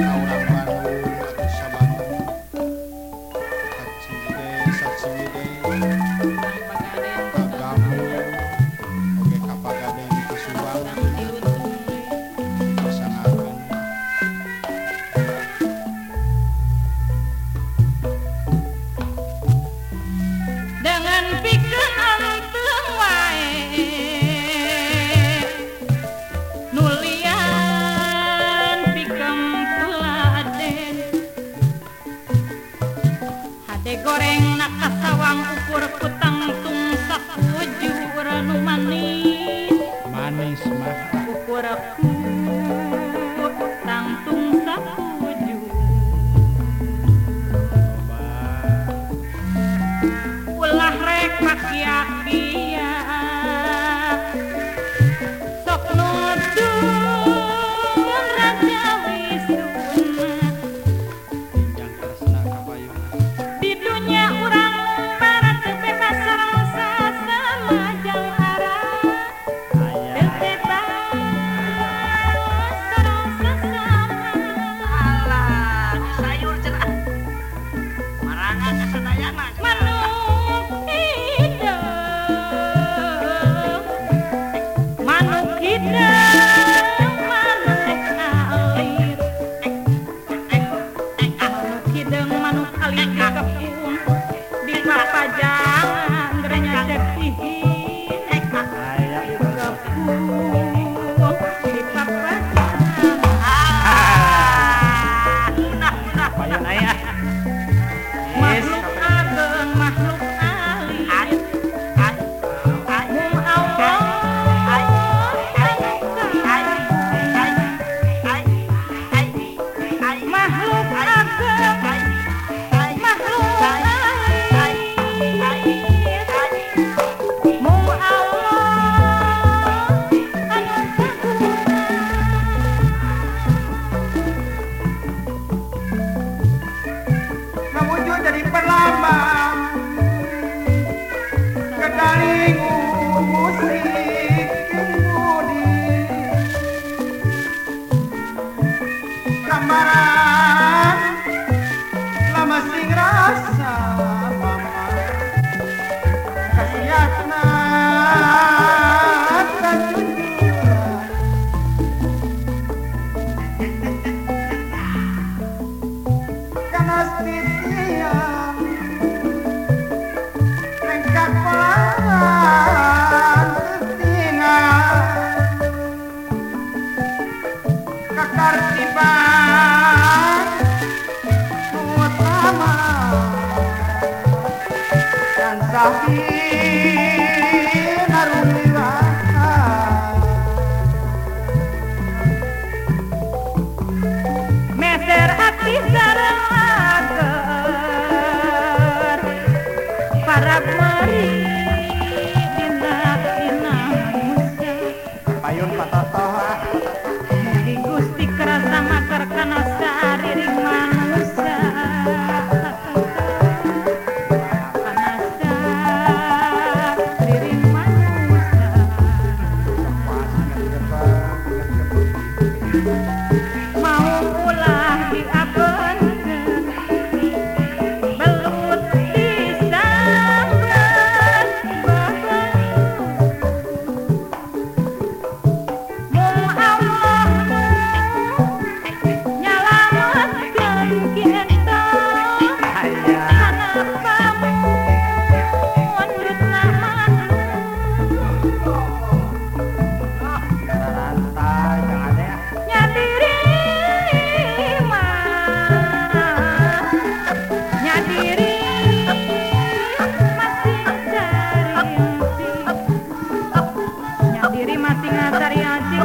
Ahora magia. ketertiban utama. diri mati ngasari anjing